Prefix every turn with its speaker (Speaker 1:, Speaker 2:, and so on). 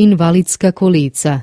Speaker 1: invalidska kolica.